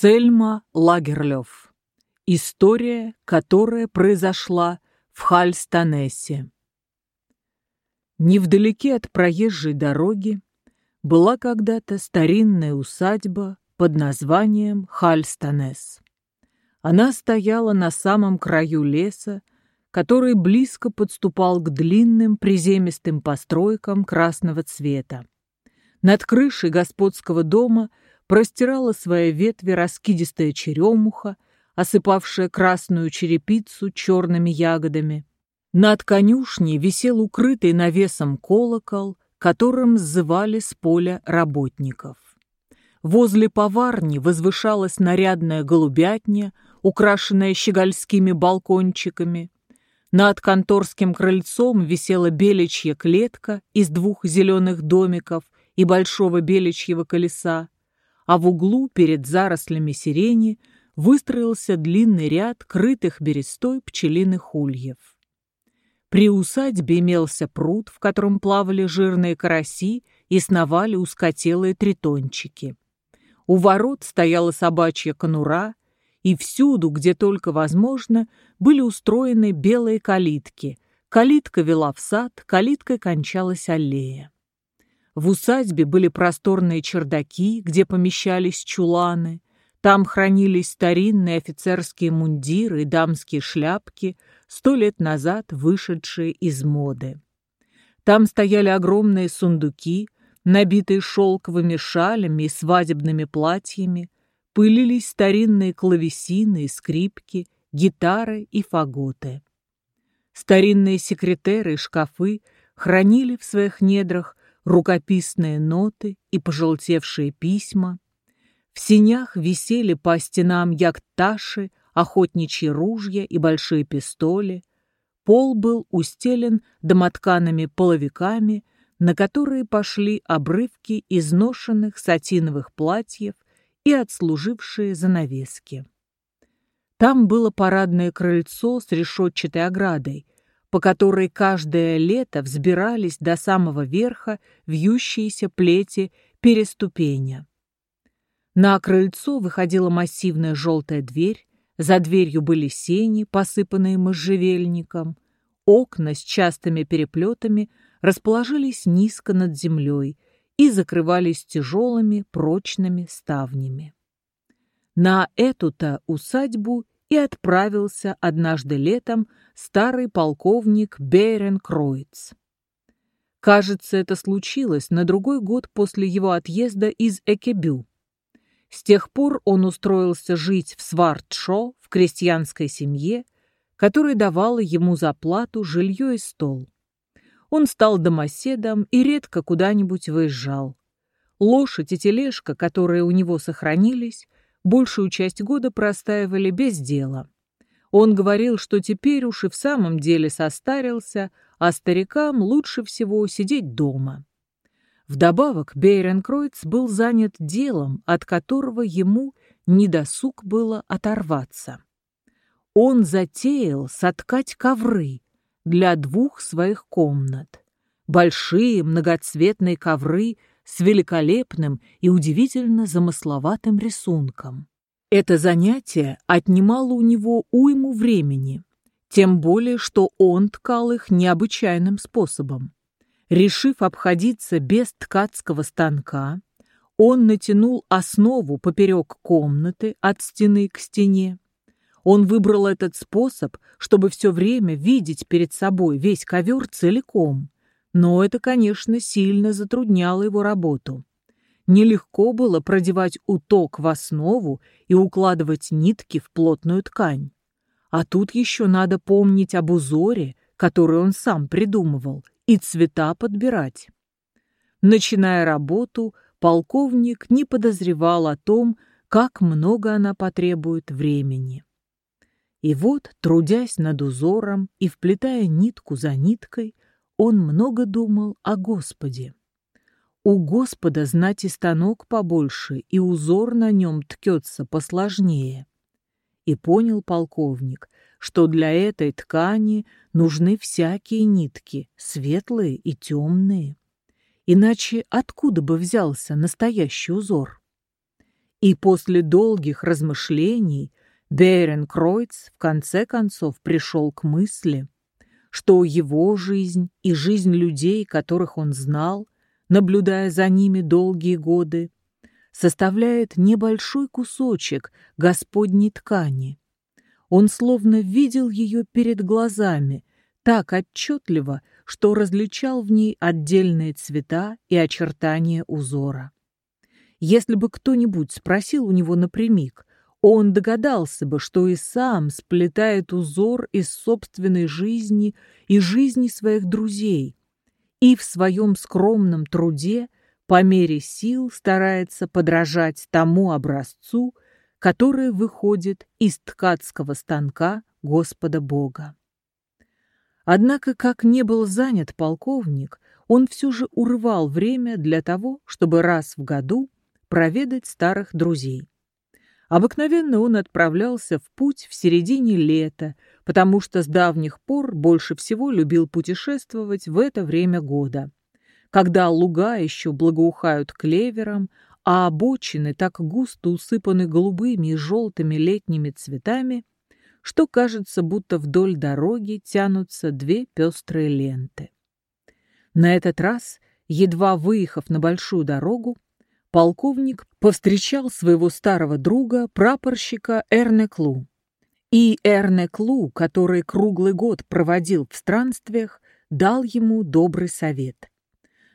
Сельма Лагерлёв. История, которая произошла в Хальстанесе. Невдалеке от проезжей дороги была когда-то старинная усадьба под названием Хальстанес. Она стояла на самом краю леса, который близко подступал к длинным приземистым постройкам красного цвета. Над крышей господского дома – простирала свои ветви раскидистая черемуха, осыпавшая красную черепицу черными ягодами. Над конюшней висел укрытый навесом колокол, которым сзывали с поля работников. Возле поварни возвышалась нарядная голубятня, украшенная щегольскими балкончиками. Над конторским крыльцом висела беличья клетка из двух зеленых домиков и большого беличьего колеса а в углу перед зарослями сирени выстроился длинный ряд крытых берестой пчелиных ульев. При усадьбе имелся пруд, в котором плавали жирные караси и сновали узкотелые тритончики. У ворот стояла собачья конура, и всюду, где только возможно, были устроены белые калитки. Калитка вела в сад, калиткой кончалась аллея. В усадьбе были просторные чердаки, где помещались чуланы. Там хранились старинные офицерские мундиры и дамские шляпки, сто лет назад вышедшие из моды. Там стояли огромные сундуки, набитые шелковыми шалями и свадебными платьями, пылились старинные клавесины и скрипки, гитары и фаготы. Старинные секретеры и шкафы хранили в своих недрах рукописные ноты и пожелтевшие письма. В синях висели по стенам якташи, охотничьи ружья и большие пистоли. Пол был устелен домоткаными половиками, на которые пошли обрывки изношенных сатиновых платьев и отслужившие занавески. Там было парадное крыльцо с решетчатой оградой, по которой каждое лето взбирались до самого верха вьющиеся плети переступения. На крыльцо выходила массивная желтая дверь, за дверью были сени, посыпанные можжевельником, окна с частыми переплетами расположились низко над землей и закрывались тяжелыми прочными ставнями. На эту-то усадьбу и отправился однажды летом старый полковник Бейрен Кроиц. Кажется, это случилось на другой год после его отъезда из Экебю. С тех пор он устроился жить в Свартшо, в крестьянской семье, которая давала ему за плату жилье и стол. Он стал домоседом и редко куда-нибудь выезжал. Лошадь и тележка, которые у него сохранились, большую часть года простаивали без дела. Он говорил, что теперь уж и в самом деле состарился, а старикам лучше всего сидеть дома. Вдобавок Бейренкройц был занят делом, от которого ему недосуг было оторваться. Он затеял соткать ковры для двух своих комнат. Большие многоцветные ковры с великолепным и удивительно замысловатым рисунком. Это занятие отнимало у него уйму времени, тем более, что он ткал их необычайным способом. Решив обходиться без ткацкого станка, он натянул основу поперек комнаты от стены к стене. Он выбрал этот способ, чтобы все время видеть перед собой весь ковер целиком, но это, конечно, сильно затрудняло его работу. Нелегко было продевать уток в основу и укладывать нитки в плотную ткань. А тут еще надо помнить об узоре, который он сам придумывал, и цвета подбирать. Начиная работу, полковник не подозревал о том, как много она потребует времени. И вот, трудясь над узором и вплетая нитку за ниткой, он много думал о Господе. У Господа знать и станок побольше, и узор на нем ткется посложнее. И понял полковник, что для этой ткани нужны всякие нитки, светлые и темные. Иначе откуда бы взялся настоящий узор? И после долгих размышлений Берен Кройц в конце концов пришел к мысли, что его жизнь и жизнь людей, которых он знал, наблюдая за ними долгие годы, составляет небольшой кусочек Господней ткани. Он словно видел ее перед глазами, так отчетливо, что различал в ней отдельные цвета и очертания узора. Если бы кто-нибудь спросил у него напрямик, он догадался бы, что и сам сплетает узор из собственной жизни и жизни своих друзей, и в своем скромном труде по мере сил старается подражать тому образцу, который выходит из ткацкого станка Господа Бога. Однако, как не был занят полковник, он все же урывал время для того, чтобы раз в году проведать старых друзей. Обыкновенно он отправлялся в путь в середине лета, потому что с давних пор больше всего любил путешествовать в это время года, когда луга еще благоухают клевером, а обочины так густо усыпаны голубыми и желтыми летними цветами, что кажется, будто вдоль дороги тянутся две пестрые ленты. На этот раз, едва выехав на большую дорогу, полковник повстречал своего старого друга, прапорщика Эрне Клу. И Эрне Клу, который круглый год проводил в странствиях, дал ему добрый совет.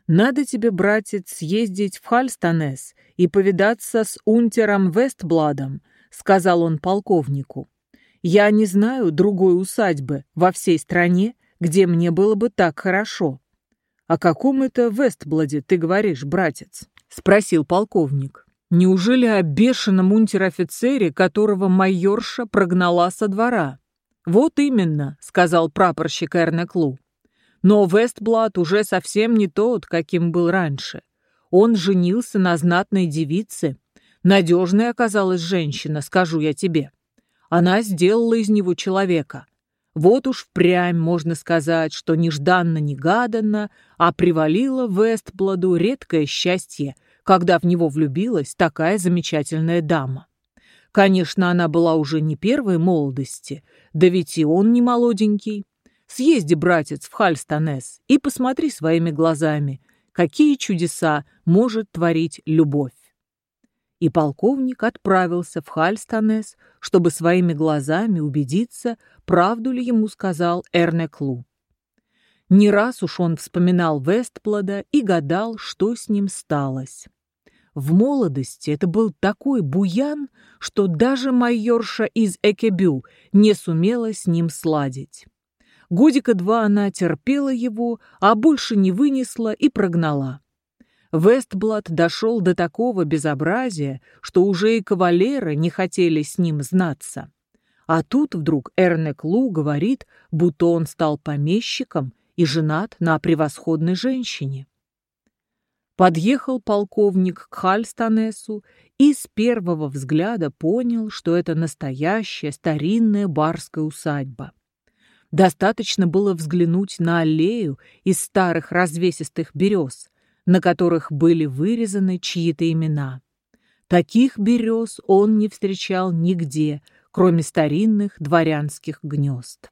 «Надо тебе, братец, съездить в Хальстанес и повидаться с унтером Вестбладом», — сказал он полковнику. «Я не знаю другой усадьбы во всей стране, где мне было бы так хорошо». «О каком это Вестбладе ты говоришь, братец?» — спросил полковник. «Неужели о бешеном унтер-офицере, которого майорша прогнала со двора?» «Вот именно», — сказал прапорщик Эрнеклу. «Но Вестблат уже совсем не тот, каким был раньше. Он женился на знатной девице. Надежная оказалась женщина, скажу я тебе. Она сделала из него человека. Вот уж впрямь можно сказать, что нежданно-негаданно, а привалило Вестбладу редкое счастье, когда в него влюбилась такая замечательная дама. Конечно, она была уже не первой молодости, да ведь и он не молоденький. Съезди, братец, в Хальстанес и посмотри своими глазами, какие чудеса может творить любовь. И полковник отправился в Хальстанес, чтобы своими глазами убедиться, правду ли ему сказал Эрнеклу. Не раз уж он вспоминал Вестплада и гадал, что с ним сталось. В молодости это был такой буян, что даже майорша из Экебю не сумела с ним сладить. Годика два она терпела его, а больше не вынесла и прогнала. Вестблад дошел до такого безобразия, что уже и кавалеры не хотели с ним знаться. А тут вдруг Эрнек Лу говорит, будто он стал помещиком и женат на превосходной женщине. Подъехал полковник к Хальстанесу и с первого взгляда понял, что это настоящая старинная барская усадьба. Достаточно было взглянуть на аллею из старых развесистых берез, на которых были вырезаны чьи-то имена. Таких берез он не встречал нигде, кроме старинных дворянских гнезд.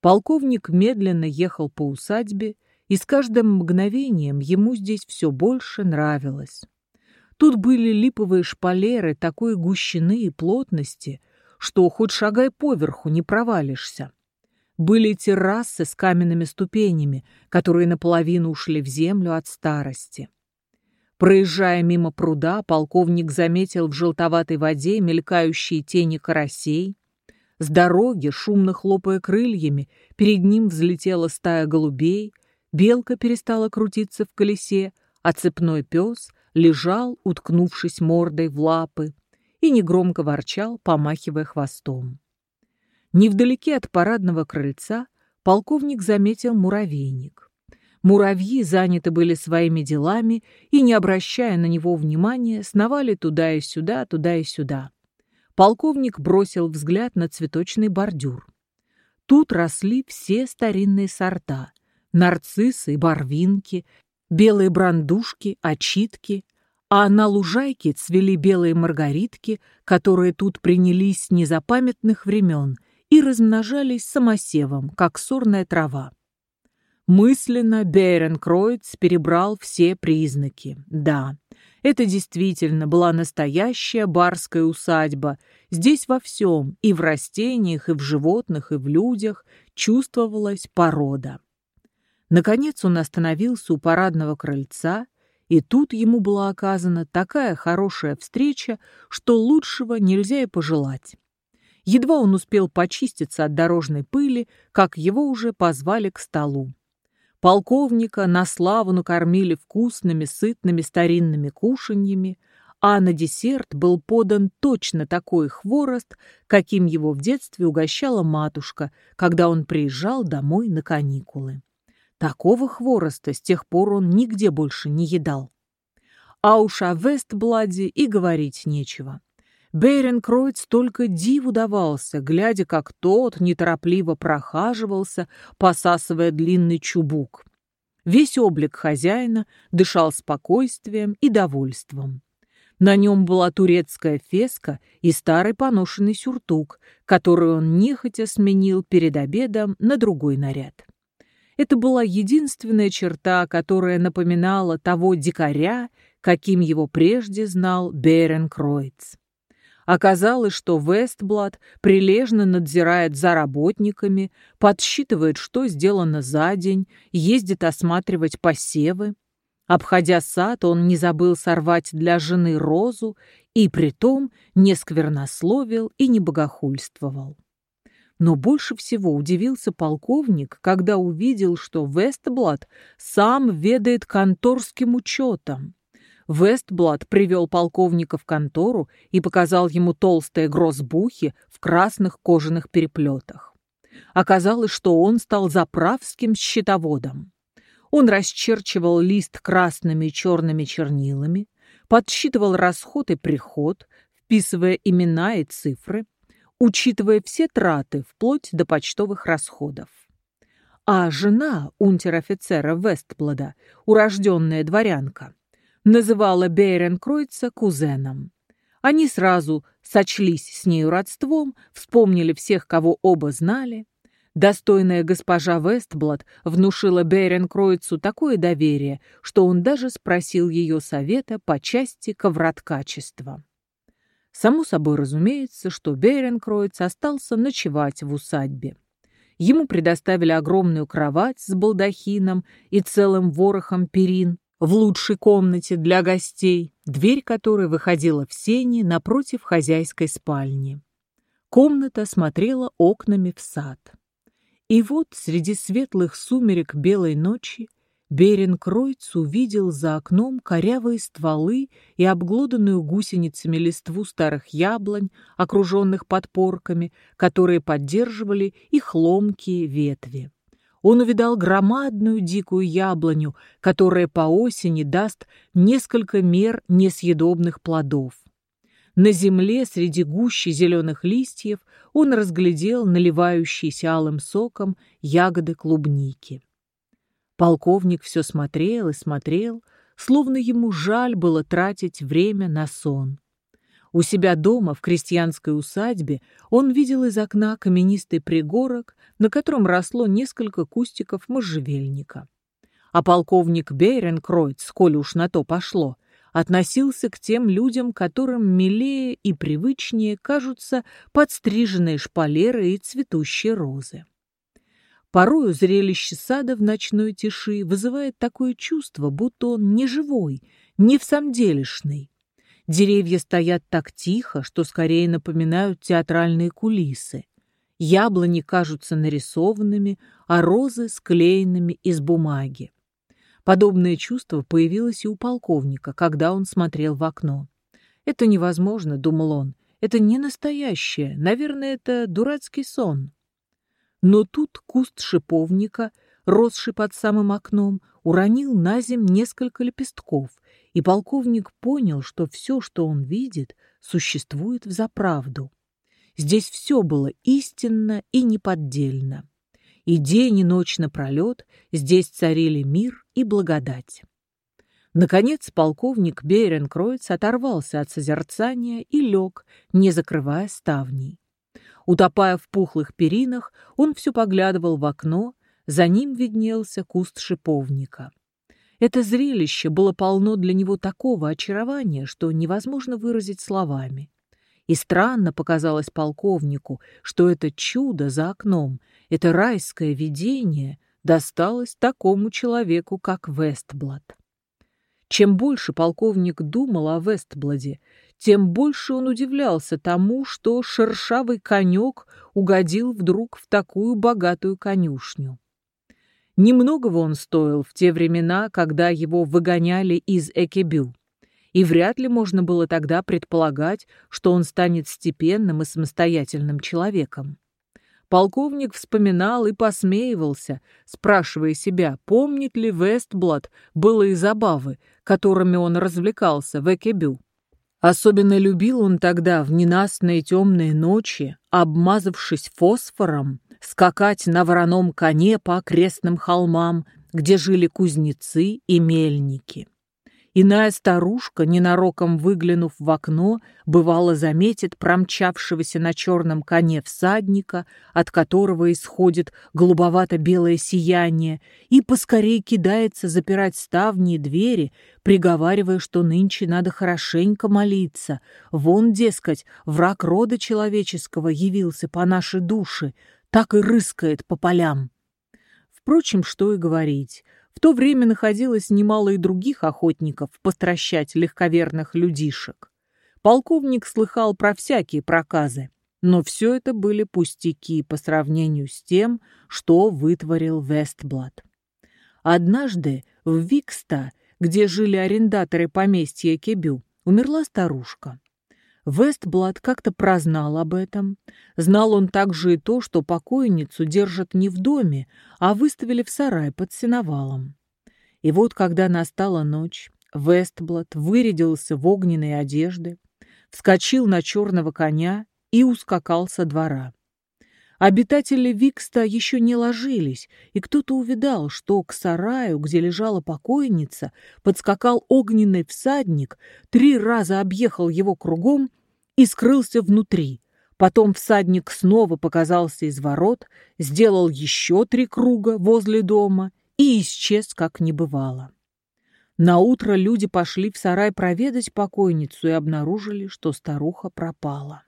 Полковник медленно ехал по усадьбе, и с каждым мгновением ему здесь все больше нравилось. Тут были липовые шпалеры такой гущины и плотности, что хоть шагай поверху не провалишься. Были террасы с каменными ступенями, которые наполовину ушли в землю от старости. Проезжая мимо пруда, полковник заметил в желтоватой воде мелькающие тени карасей, с дороги, шумно хлопая крыльями, перед ним взлетела стая голубей, белка перестала крутиться в колесе, а цепной пес лежал, уткнувшись мордой в лапы, и негромко ворчал, помахивая хвостом. Невдалеке от парадного крыльца полковник заметил муравейник. Муравьи заняты были своими делами и, не обращая на него внимания, сновали туда и сюда, туда и сюда. Полковник бросил взгляд на цветочный бордюр. Тут росли все старинные сорта – нарциссы барвинки, белые брандушки, очитки, а на лужайке цвели белые маргаритки, которые тут принялись с незапамятных времен и размножались самосевом, как сорная трава. Мысленно Беренкроиц перебрал все признаки. Да, это действительно была настоящая барская усадьба. Здесь во всем, и в растениях, и в животных, и в людях, чувствовалась порода. Наконец он остановился у парадного крыльца, и тут ему была оказана такая хорошая встреча, что лучшего нельзя и пожелать. Едва он успел почиститься от дорожной пыли, как его уже позвали к столу. Полковника на славу накормили вкусными, сытными старинными кушаньями, а на десерт был подан точно такой хворост, каким его в детстве угощала матушка, когда он приезжал домой на каникулы. Такого хвороста с тех пор он нигде больше не едал. А уж о Вестбладе и говорить нечего. Беренкройц только диву давался, глядя, как тот неторопливо прохаживался, посасывая длинный чубук. Весь облик хозяина дышал спокойствием и довольством. На нем была турецкая феска и старый поношенный сюртук, который он нехотя сменил перед обедом на другой наряд. Это была единственная черта, которая напоминала того дикаря, каким его прежде знал Беренкройц. Оказалось, что Вестблад прилежно надзирает за работниками, подсчитывает, что сделано за день, ездит осматривать посевы. Обходя сад, он не забыл сорвать для жены розу и притом не сквернословил и не богохульствовал. Но больше всего удивился полковник, когда увидел, что Вестблад сам ведает конторским учетом. Вестблад привел полковника в контору и показал ему толстые грозбухи в красных кожаных переплетах. Оказалось, что он стал заправским счетоводом. Он расчерчивал лист красными и черными чернилами, подсчитывал расход и приход, вписывая имена и цифры, учитывая все траты вплоть до почтовых расходов. А жена унтер-офицера Вестблада, урожденная дворянка, называла Бейренкройца кузеном. Они сразу сочлись с нею родством, вспомнили всех, кого оба знали. Достойная госпожа Вестблад внушила Бейренкройцу такое доверие, что он даже спросил ее совета по части ковроткачества. Само собой разумеется, что Бейренкройц остался ночевать в усадьбе. Ему предоставили огромную кровать с балдахином и целым ворохом перин, в лучшей комнате для гостей, дверь которой выходила в сени напротив хозяйской спальни. Комната смотрела окнами в сад. И вот среди светлых сумерек белой ночи Беренкройц увидел за окном корявые стволы и обглоданную гусеницами листву старых яблонь, окруженных подпорками, которые поддерживали их ломкие ветви он увидал громадную дикую яблоню, которая по осени даст несколько мер несъедобных плодов. На земле среди гущи зеленых листьев он разглядел наливающиеся алым соком ягоды клубники. Полковник все смотрел и смотрел, словно ему жаль было тратить время на сон. У себя дома, в крестьянской усадьбе, он видел из окна каменистый пригорок, на котором росло несколько кустиков можжевельника. А полковник Бейренкройц, сколь уж на то пошло, относился к тем людям, которым милее и привычнее кажутся подстриженные шпалеры и цветущие розы. Порою зрелище сада в ночной тиши вызывает такое чувство, будто он не живой, не в самделишный, Деревья стоят так тихо, что скорее напоминают театральные кулисы. Яблони кажутся нарисованными, а розы склеенными из бумаги. Подобное чувство появилось и у полковника, когда он смотрел в окно. «Это невозможно», — думал он. «Это не настоящее. Наверное, это дурацкий сон». Но тут куст шиповника, росший под самым окном, уронил на земь несколько лепестков — и полковник понял, что все, что он видит, существует в заправду. Здесь все было истинно и неподдельно. И день, и ночь напролет здесь царили мир и благодать. Наконец полковник Бейренкройц оторвался от созерцания и лег, не закрывая ставней. Утопая в пухлых перинах, он все поглядывал в окно, за ним виднелся куст шиповника. Это зрелище было полно для него такого очарования, что невозможно выразить словами. И странно показалось полковнику, что это чудо за окном, это райское видение досталось такому человеку, как Вестблад. Чем больше полковник думал о Вестбладе, тем больше он удивлялся тому, что шершавый конек угодил вдруг в такую богатую конюшню. Немногого он стоил в те времена, когда его выгоняли из Экебю, и вряд ли можно было тогда предполагать, что он станет степенным и самостоятельным человеком. Полковник вспоминал и посмеивался, спрашивая себя, помнит ли Вестблад былые забавы, которыми он развлекался в Экебю. Особенно любил он тогда в ненастные темные ночи, обмазавшись фосфором, скакать на вороном коне по окрестным холмам, где жили кузнецы и мельники. Иная старушка, ненароком выглянув в окно, бывало заметит промчавшегося на черном коне всадника, от которого исходит голубовато-белое сияние, и поскорей кидается запирать ставни и двери, приговаривая, что нынче надо хорошенько молиться. Вон, дескать, враг рода человеческого явился по нашей душе, так и рыскает по полям. Впрочем, что и говорить. В то время находилось немало и других охотников постращать легковерных людишек. Полковник слыхал про всякие проказы, но все это были пустяки по сравнению с тем, что вытворил Вестблад. Однажды в Викста, где жили арендаторы поместья Кебю, умерла старушка. Вестблад как-то прознал об этом. Знал он также и то, что покойницу держат не в доме, а выставили в сарай под сеновалом. И вот, когда настала ночь, Вестблад вырядился в огненные одежды, вскочил на черного коня и ускакал со двора. Обитатели Викста еще не ложились, и кто-то увидал, что к сараю, где лежала покойница, подскакал огненный всадник, три раза объехал его кругом и скрылся внутри. Потом всадник снова показался из ворот, сделал еще три круга возле дома и исчез, как не бывало. На утро люди пошли в сарай проведать покойницу и обнаружили, что старуха пропала.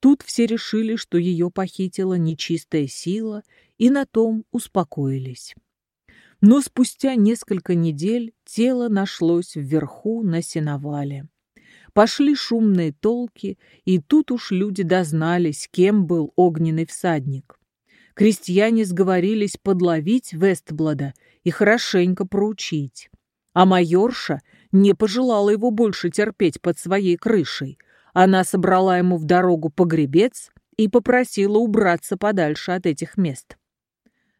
Тут все решили, что ее похитила нечистая сила, и на том успокоились. Но спустя несколько недель тело нашлось вверху на сеновале. Пошли шумные толки, и тут уж люди дознались, кем был огненный всадник. Крестьяне сговорились подловить Вестблада и хорошенько проучить. А майорша не пожелала его больше терпеть под своей крышей. Она собрала ему в дорогу погребец и попросила убраться подальше от этих мест.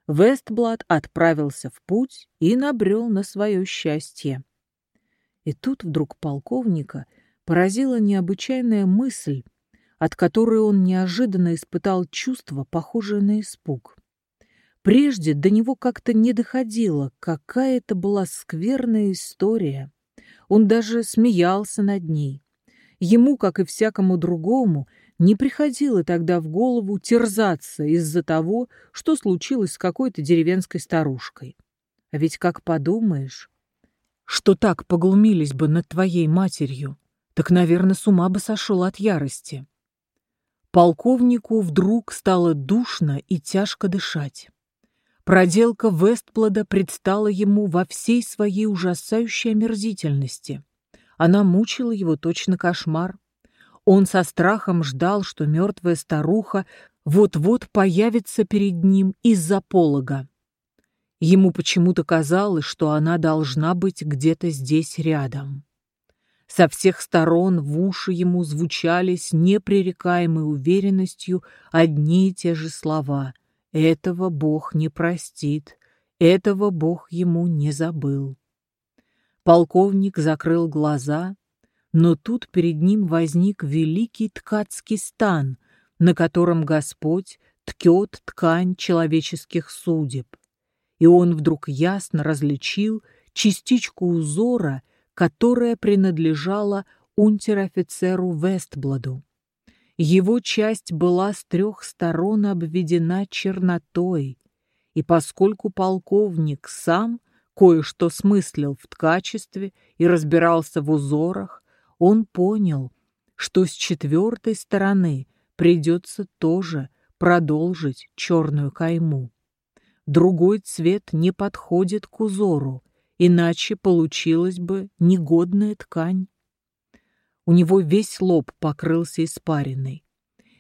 Вестблад отправился в путь и набрел на свое счастье. И тут вдруг полковника поразила необычайная мысль, от которой он неожиданно испытал чувство, похожее на испуг. Прежде до него как-то не доходило, какая это была скверная история. Он даже смеялся над ней. Ему, как и всякому другому, не приходило тогда в голову терзаться из-за того, что случилось с какой-то деревенской старушкой. А ведь как подумаешь, что так поглумились бы над твоей матерью, так, наверное, с ума бы сошел от ярости. Полковнику вдруг стало душно и тяжко дышать. Проделка Вестплода предстала ему во всей своей ужасающей омерзительности. Она мучила его точно кошмар. Он со страхом ждал, что мертвая старуха вот-вот появится перед ним из-за полога. Ему почему-то казалось, что она должна быть где-то здесь рядом. Со всех сторон в уши ему звучали с непререкаемой уверенностью одни и те же слова. «Этого Бог не простит, этого Бог ему не забыл». Полковник закрыл глаза, но тут перед ним возник великий ткацкий стан, на котором Господь ткет ткань человеческих судеб. И он вдруг ясно различил частичку узора которая принадлежала унтер-офицеру Вестбладу. Его часть была с трех сторон обведена чернотой, и поскольку полковник сам кое-что смыслил в ткачестве и разбирался в узорах, он понял, что с четвертой стороны придется тоже продолжить черную кайму. Другой цвет не подходит к узору, иначе получилась бы негодная ткань. У него весь лоб покрылся испариной.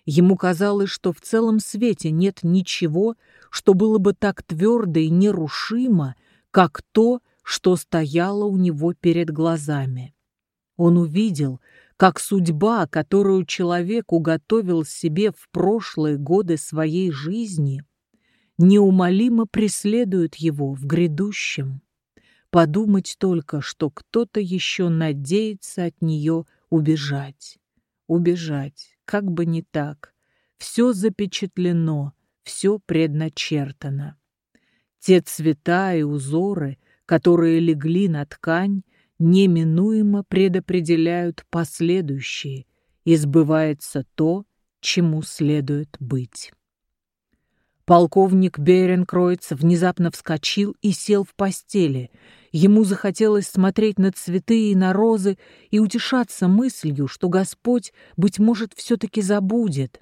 Ему казалось, что в целом свете нет ничего, что было бы так твердо и нерушимо, как то, что стояло у него перед глазами. Он увидел, как судьба, которую человек уготовил себе в прошлые годы своей жизни, неумолимо преследует его в грядущем. Подумать только, что кто-то еще надеется от нее убежать. Убежать, как бы не так. Все запечатлено, все предначертано. Те цвета и узоры, которые легли на ткань, неминуемо предопределяют последующие, и сбывается то, чему следует быть. Полковник Беренкройц внезапно вскочил и сел в постели. Ему захотелось смотреть на цветы и на розы и утешаться мыслью, что Господь, быть может, все-таки забудет.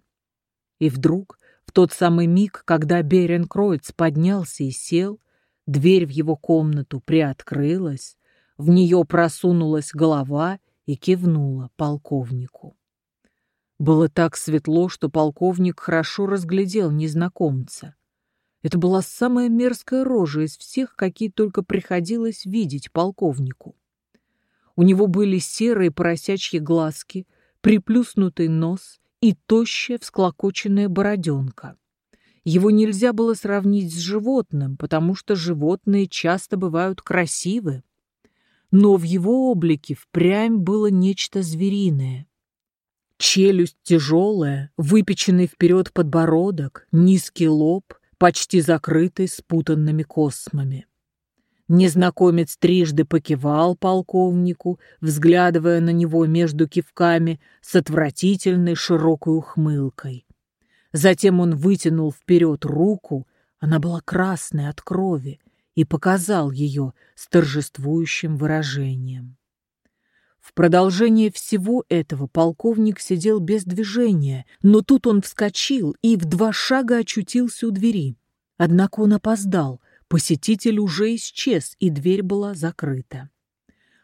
И вдруг, в тот самый миг, когда Беренкройц поднялся и сел, дверь в его комнату приоткрылась, в нее просунулась голова и кивнула полковнику. Было так светло, что полковник хорошо разглядел незнакомца. Это была самая мерзкая рожа из всех, какие только приходилось видеть полковнику. У него были серые поросячьи глазки, приплюснутый нос и тощая всклокоченная бороденка. Его нельзя было сравнить с животным, потому что животные часто бывают красивы. Но в его облике впрямь было нечто звериное. Челюсть тяжелая, выпеченный вперед подбородок, низкий лоб, почти закрытый спутанными космами. Незнакомец трижды покивал полковнику, взглядывая на него между кивками с отвратительной широкой ухмылкой. Затем он вытянул вперед руку, она была красной от крови, и показал ее с торжествующим выражением. В продолжение всего этого полковник сидел без движения, но тут он вскочил и в два шага очутился у двери. Однако он опоздал, посетитель уже исчез, и дверь была закрыта.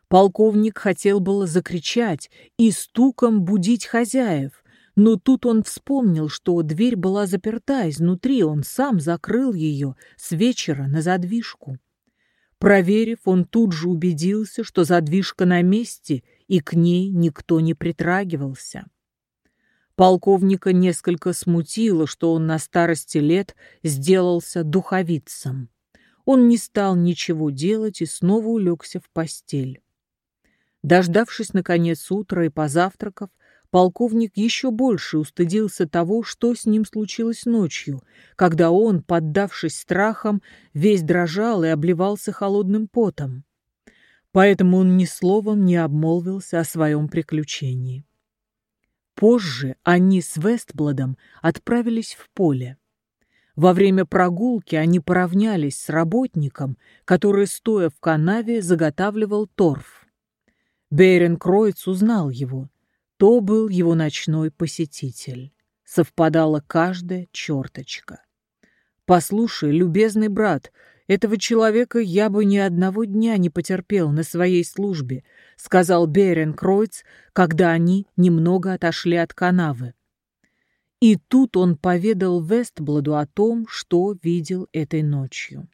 Полковник хотел было закричать и стуком будить хозяев, но тут он вспомнил, что дверь была заперта изнутри, он сам закрыл ее с вечера на задвижку. Проверив, он тут же убедился, что задвижка на месте, и к ней никто не притрагивался. Полковника несколько смутило, что он на старости лет сделался духовицем. Он не стал ничего делать и снова улегся в постель. Дождавшись, наконец, утра и позавтракав, полковник еще больше устыдился того, что с ним случилось ночью, когда он, поддавшись страхам, весь дрожал и обливался холодным потом. Поэтому он ни словом не обмолвился о своем приключении. Позже они с Вестбладом отправились в поле. Во время прогулки они поравнялись с работником, который, стоя в канаве, заготавливал торф. Бейрен Кройц узнал его то был его ночной посетитель. Совпадала каждая черточка. «Послушай, любезный брат, этого человека я бы ни одного дня не потерпел на своей службе», сказал Берен Кройц, когда они немного отошли от канавы. И тут он поведал Вестбладу о том, что видел этой ночью.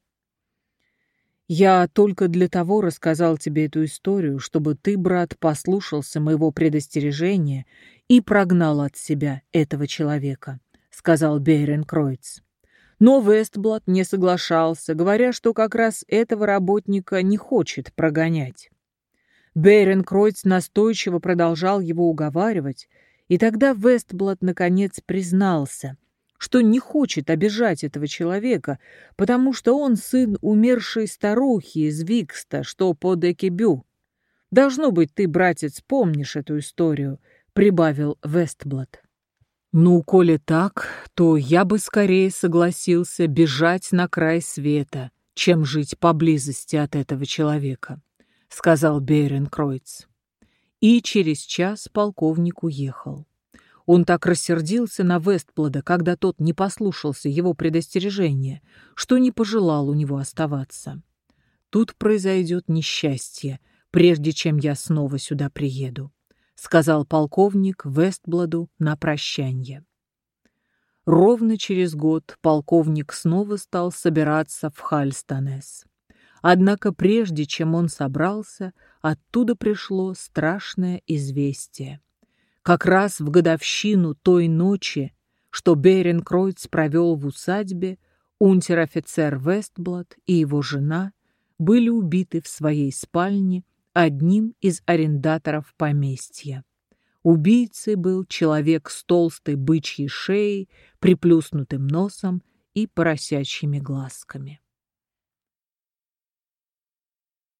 Я только для того рассказал тебе эту историю, чтобы ты, брат, послушался моего предостережения и прогнал от себя этого человека», — сказал Бейрен Кройц. Но Вестблат не соглашался, говоря, что как раз этого работника не хочет прогонять. Бейрен Кройц настойчиво продолжал его уговаривать, и тогда Вестблат наконец признался — что не хочет обижать этого человека, потому что он сын умершей старухи из Викста, что под Экибю. Должно быть, ты, братец, помнишь эту историю, прибавил Вестблад. Ну, коли так, то я бы скорее согласился бежать на край света, чем жить поблизости от этого человека, сказал Бейрен Кройц. И через час полковник уехал. Он так рассердился на Вестплода, когда тот не послушался его предостережения, что не пожелал у него оставаться. Тут произойдет несчастье, прежде чем я снова сюда приеду сказал полковник Вестбладу на прощанье. Ровно через год полковник снова стал собираться в Хальстанес. Однако прежде чем он собрался, оттуда пришло страшное известие. Как раз в годовщину той ночи, что Беренкройц провел в усадьбе, унтер-офицер Вестблад и его жена были убиты в своей спальне одним из арендаторов поместья. Убийцей был человек с толстой бычьей шеей, приплюснутым носом и поросячьими глазками.